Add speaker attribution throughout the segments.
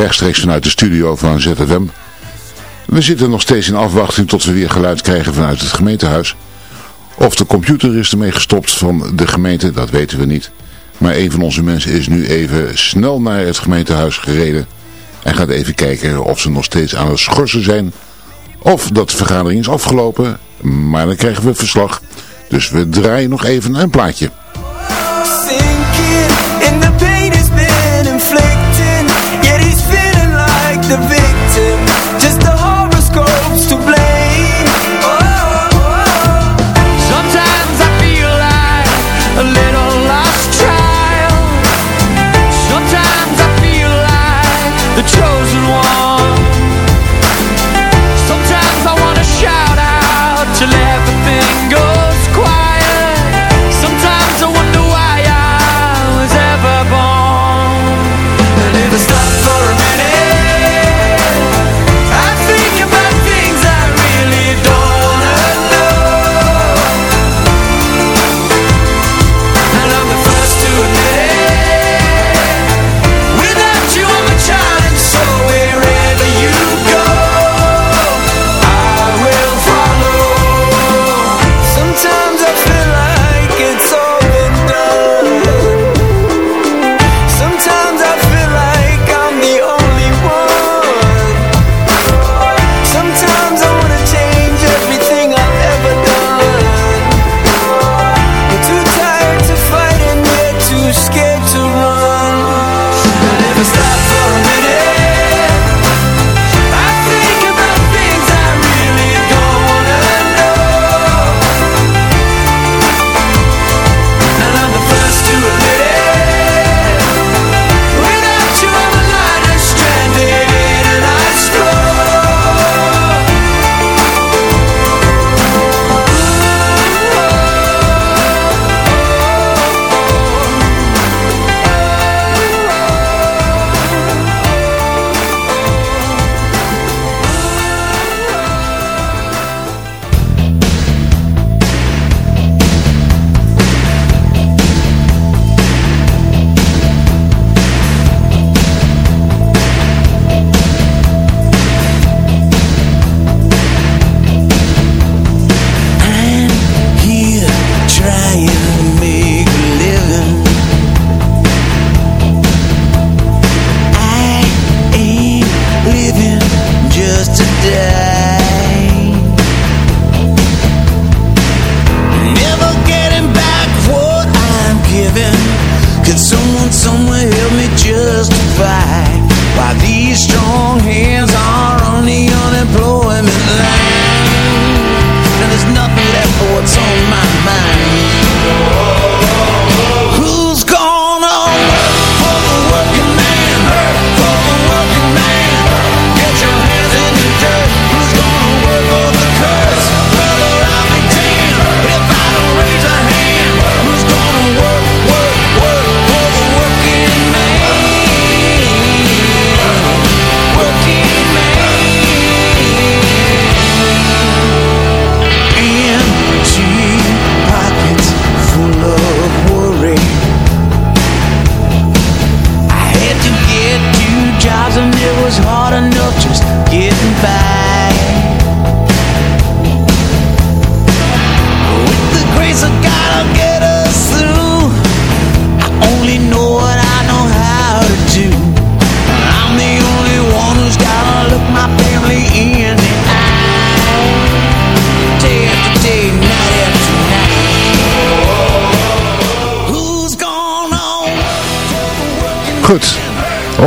Speaker 1: Rechtstreeks vanuit de studio van ZFM. We zitten nog steeds in afwachting tot we weer geluid krijgen vanuit het gemeentehuis. Of de computer is ermee gestopt van de gemeente, dat weten we niet. Maar een van onze mensen is nu even snel naar het gemeentehuis gereden. En gaat even kijken of ze nog steeds aan het schorsen zijn. Of dat de vergadering is afgelopen. Maar dan krijgen we verslag. Dus we draaien nog even een plaatje.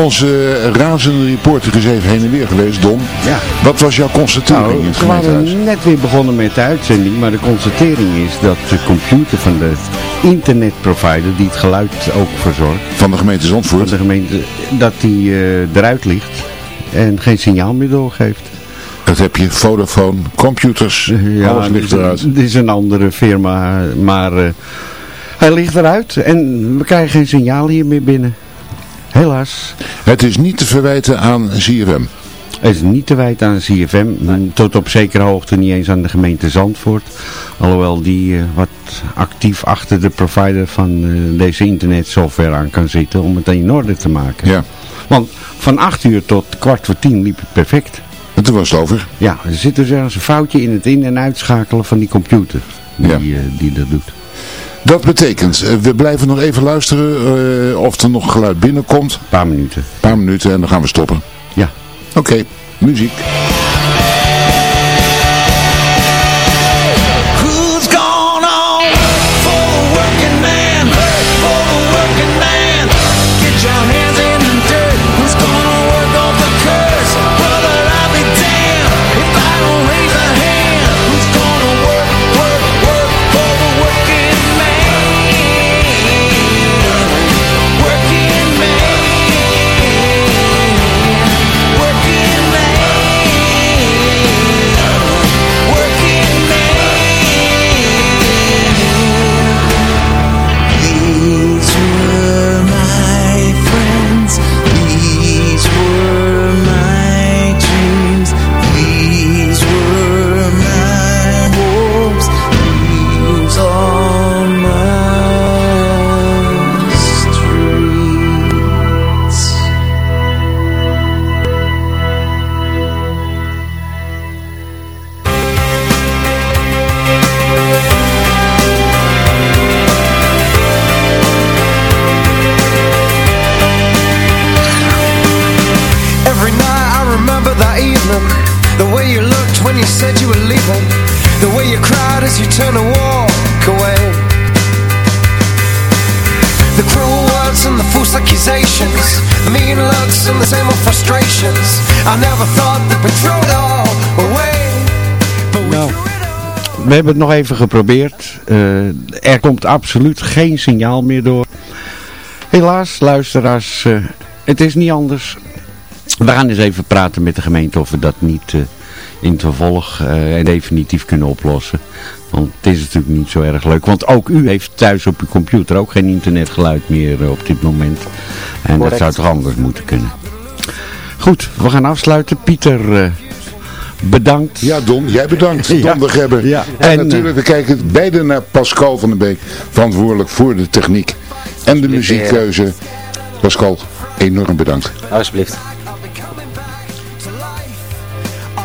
Speaker 1: Onze razende reporter is even heen en weer geweest, Don.
Speaker 2: Ja.
Speaker 1: Wat was jouw constatering
Speaker 2: nou,
Speaker 1: in het
Speaker 2: We waren net weer begonnen met de uitzending, maar de constatering is dat de computer van de internetprovider, die het geluid ook verzorgt.
Speaker 1: Van de gemeente Zandvoort?
Speaker 2: Van de gemeente, dat die uh, eruit ligt en geen signaal meer doorgeeft.
Speaker 1: Dat heb je, Vodafone, computers, ja, alles ligt eruit.
Speaker 2: Dit is een andere firma, maar uh, hij ligt eruit en we krijgen geen signaal hier meer binnen. Helaas.
Speaker 1: Het is niet te verwijten aan ZFM.
Speaker 2: is niet te wijten aan CFM. Tot op zekere hoogte niet eens aan de gemeente Zandvoort. Alhoewel die wat actief achter de provider van deze internetsoftware aan kan zitten om het in orde te maken.
Speaker 1: Ja.
Speaker 2: Want van 8 uur tot kwart voor tien liep het perfect.
Speaker 1: En toen was het over?
Speaker 2: Ja, er zit dus ergens een foutje in het in- en uitschakelen van die computer die,
Speaker 1: Ja.
Speaker 2: die dat doet.
Speaker 1: Dat betekent, eh, we blijven nog even luisteren eh, of er nog geluid binnenkomt. Een
Speaker 2: Een paar minuten.
Speaker 1: paar minuten en dan gaan we stoppen.
Speaker 2: Ja.
Speaker 1: Oké, muziek.
Speaker 3: We
Speaker 2: hebben het nog even geprobeerd. Eh, er komt absoluut geen signaal meer door. Helaas, luisteraars, eh, het is niet anders. We gaan eens even praten met de gemeente of we dat niet eh, in het vervolg eh, definitief kunnen oplossen. Want het is natuurlijk niet zo erg leuk. Want ook u heeft thuis op uw computer ook geen internetgeluid meer op dit moment. En dat zou toch anders moeten kunnen. Goed, we gaan afsluiten. Pieter, bedankt.
Speaker 1: Ja, Don, jij bedankt.
Speaker 2: Ja.
Speaker 1: Don de Gebber.
Speaker 2: Ja.
Speaker 1: En,
Speaker 2: En,
Speaker 1: natuurlijk, we kijken beide naar Pascal van den Beek, verantwoordelijk voor de techniek en de muziekkeuze. Pascal, enorm bedankt.
Speaker 4: Alsjeblieft.
Speaker 3: I'll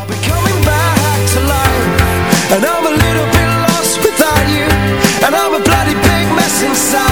Speaker 3: be coming back to life And I'm a little bit lost without you And I'm a bloody big mess inside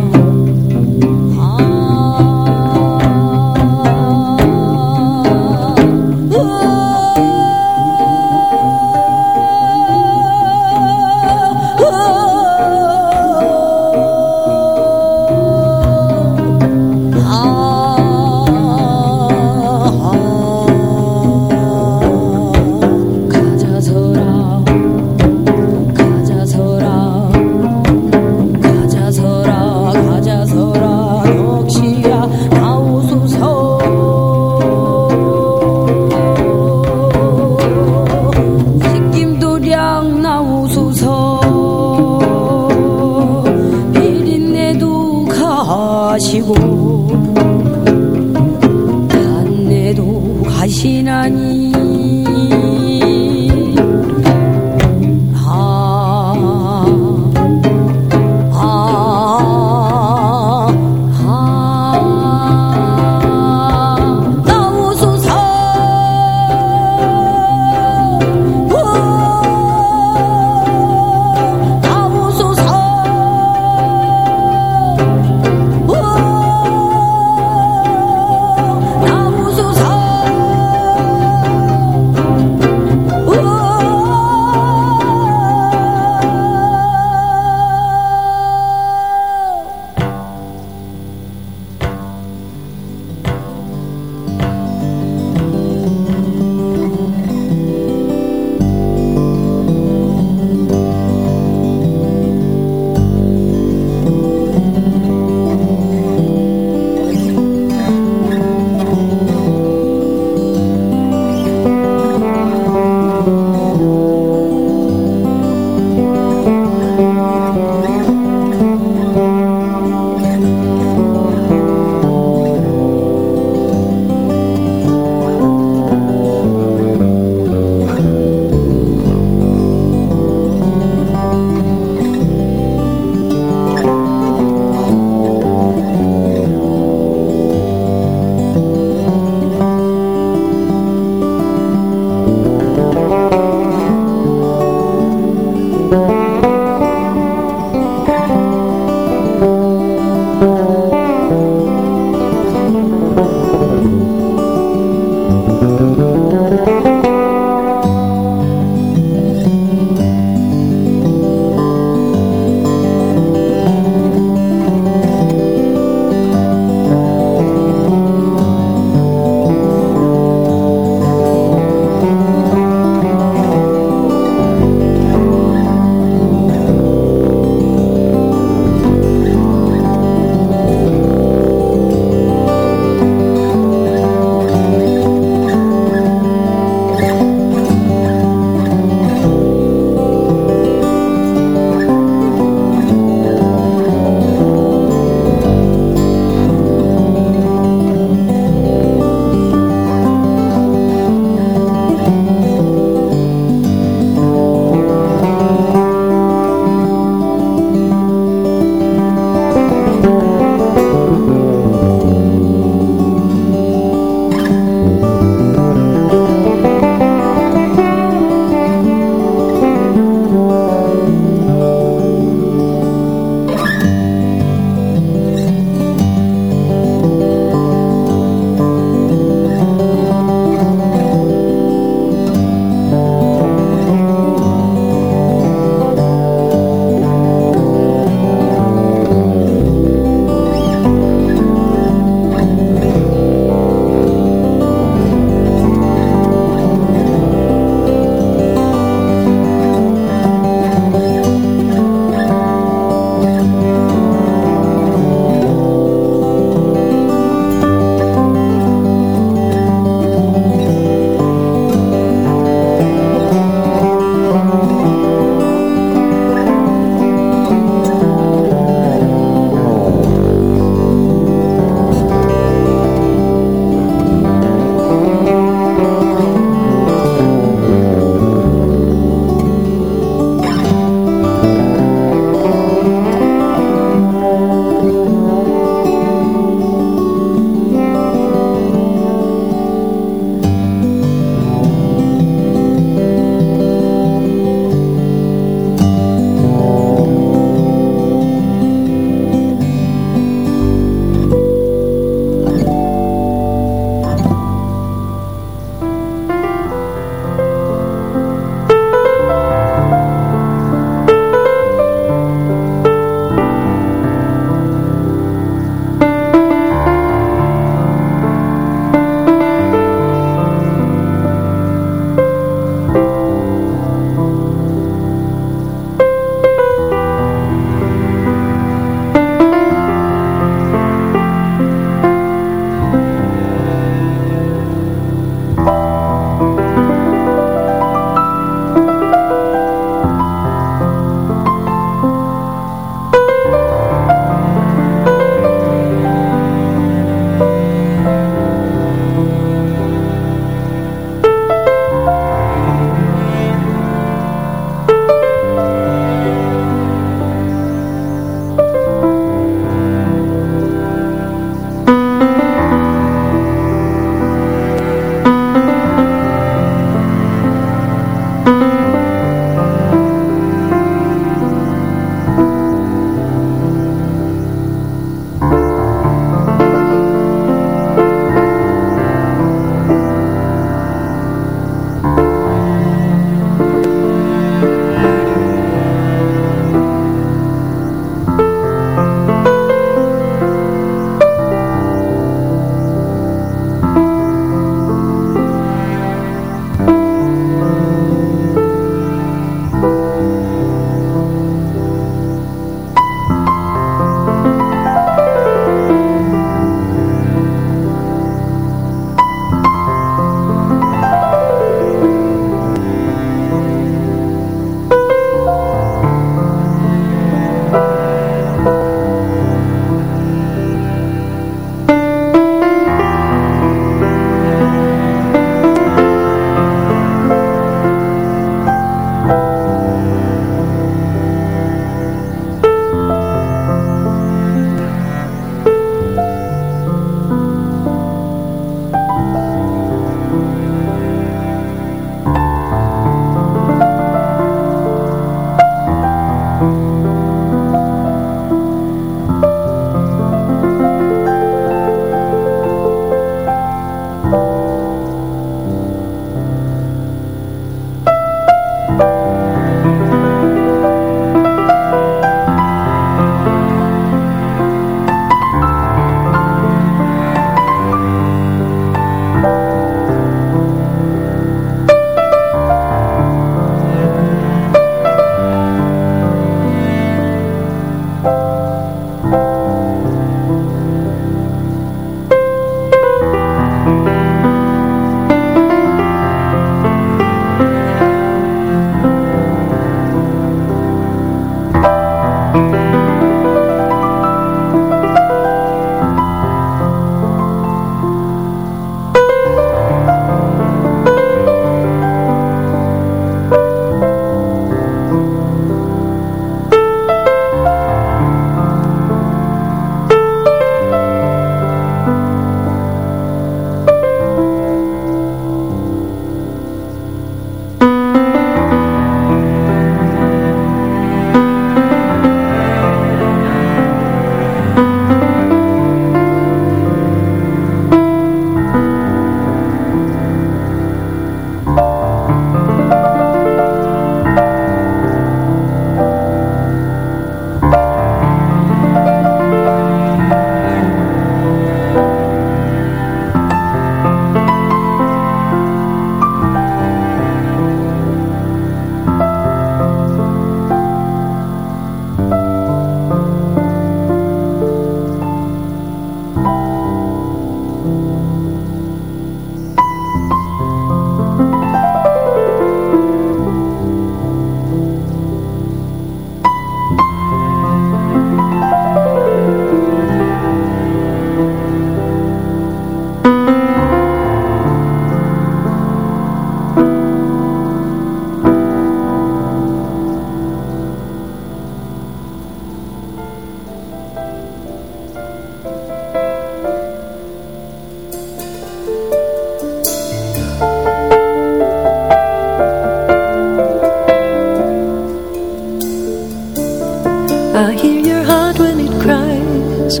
Speaker 3: I hear your heart when it cries.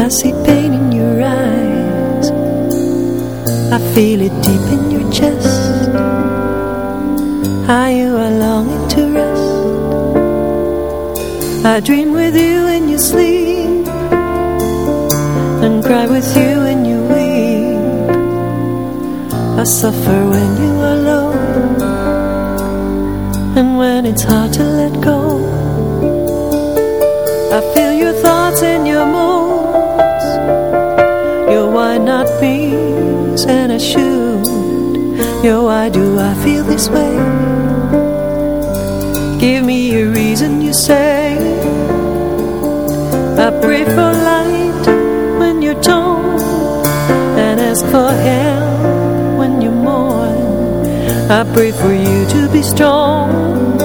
Speaker 3: I
Speaker 5: see pain in your eyes. I feel it deep in your chest. How you are longing to rest. I dream with you when you sleep And cry with you when you weep. I suffer when you are alone And when it's hard to let go. I feel your thoughts and your moods. Your why not me's and I should. Yo, why do I feel this way? Give me a reason you say. I pray for light when you're torn And ask for help when you mourn. I pray for you to be strong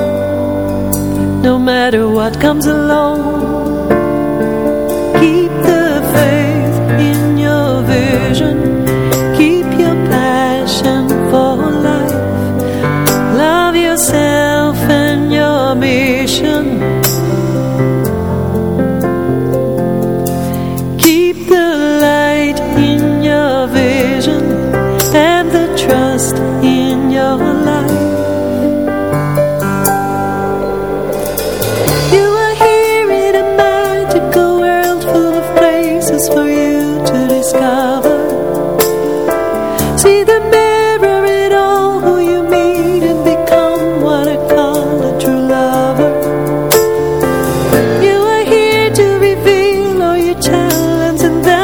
Speaker 5: No matter what comes along 난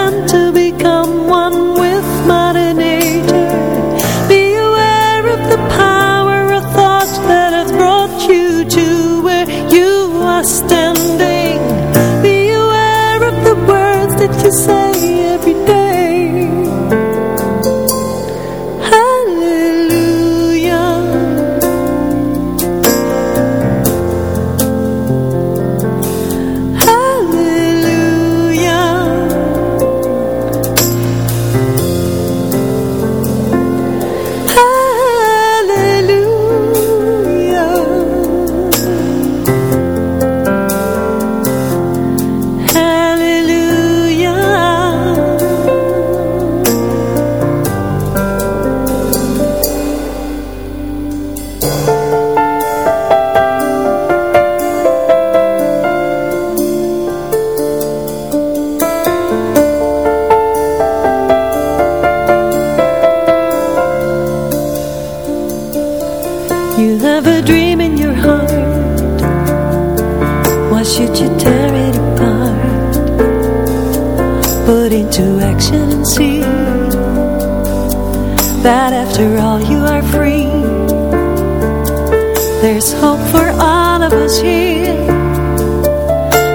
Speaker 5: There's hope for all of us here.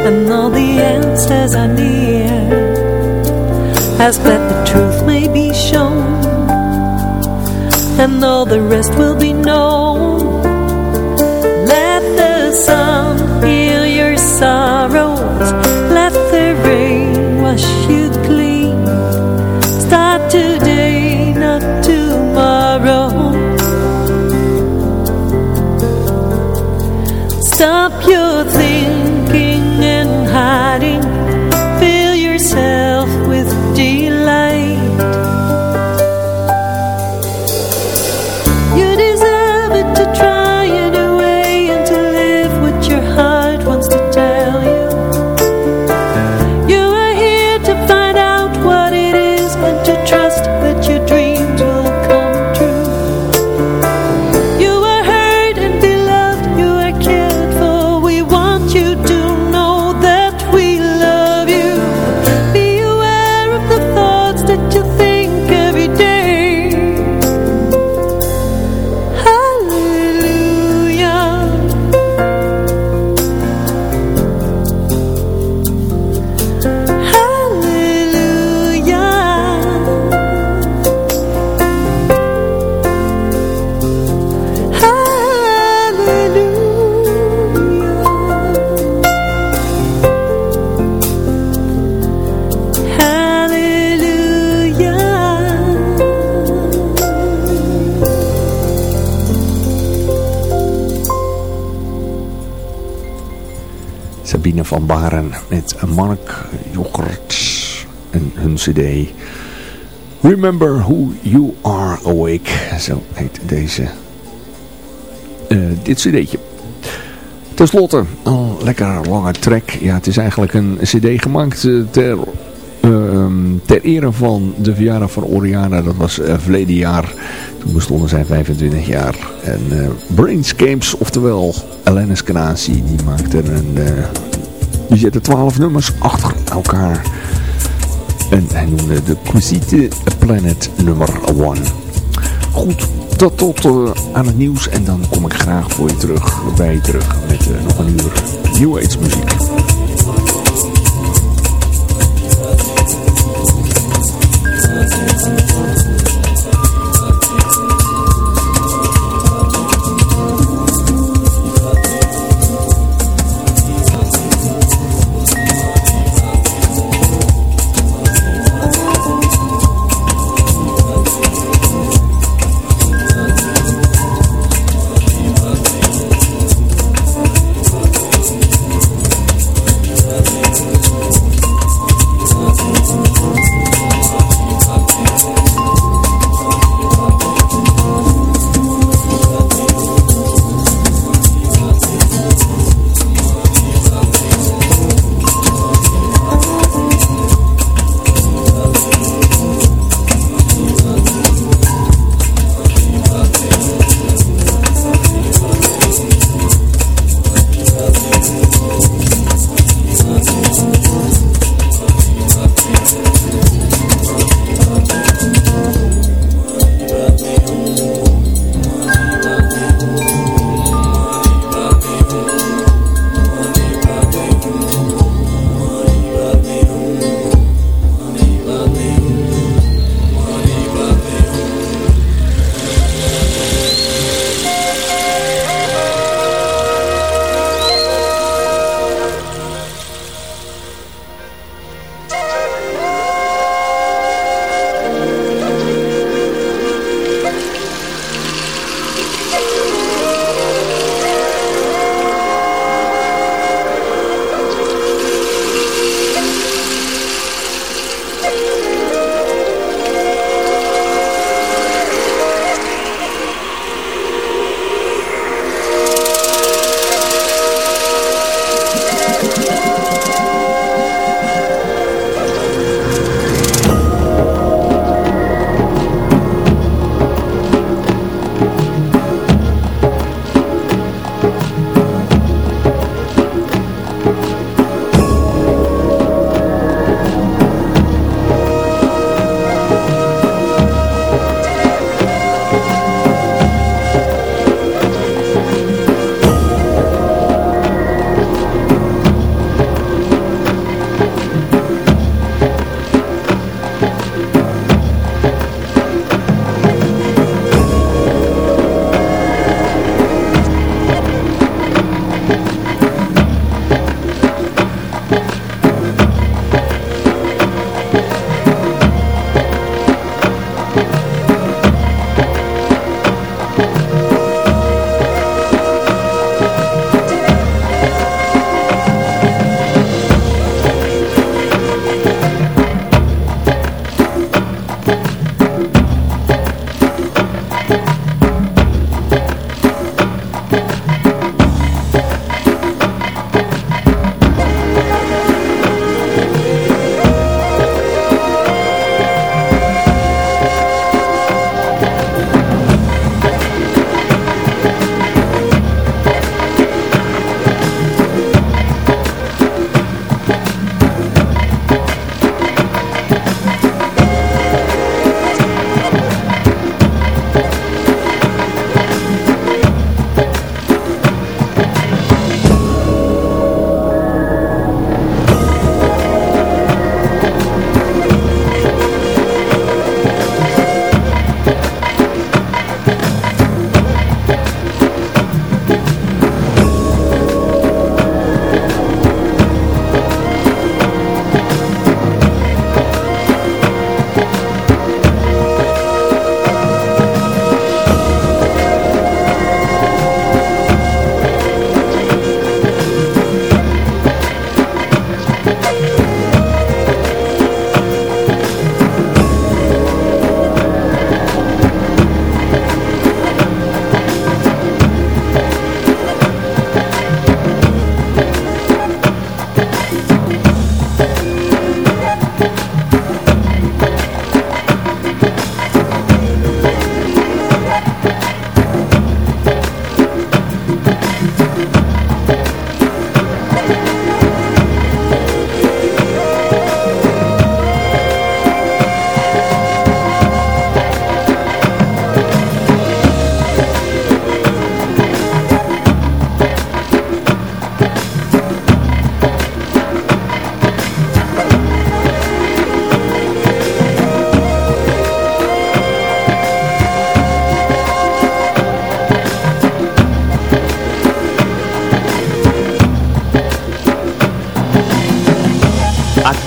Speaker 5: And all the answers are near. Ask that the truth may be shown. And all the rest will be known.
Speaker 6: pure Mark Jochert. en hun cd Remember Who You Are Awake. Zo heet deze, uh, dit cd'tje. Ten slotte, een lekker lange track. Ja, het is eigenlijk een cd gemaakt uh, ter, uh, ter ere van de verjaardag van Oriana. Dat was uh, verleden jaar. Toen bestonden zij 25 jaar. En uh, Brainscapes, oftewel Alanis Canasi, die maakte een... die zette 12 nummers achter elkaar. En hij noemde de Quisite Planet nummer 1. Goed, dat tot uh, aan het nieuws. En dan kom ik graag voor je terug, bij je terug met uh, nog een uur New Age muziek.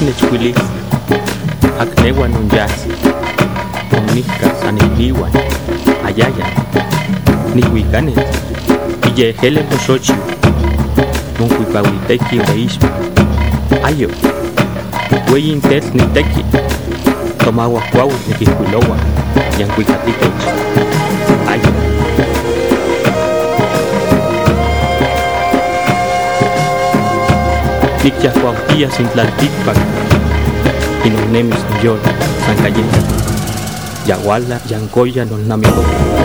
Speaker 7: nechwilis akneua non yatl onnijka san ikniuan ayayan nihuikanen iyejelen noxochiu monkuipauiteki oreixma ayo ueyin tetl niteki tomauajkuauitl nikijkuiloa yankuikatitech ayo. Nikyajkuau Matías en Tlaltipac, Inosnemis, Noyola, San
Speaker 8: Cayena, Yaguala, Yancoya, Nonamigó.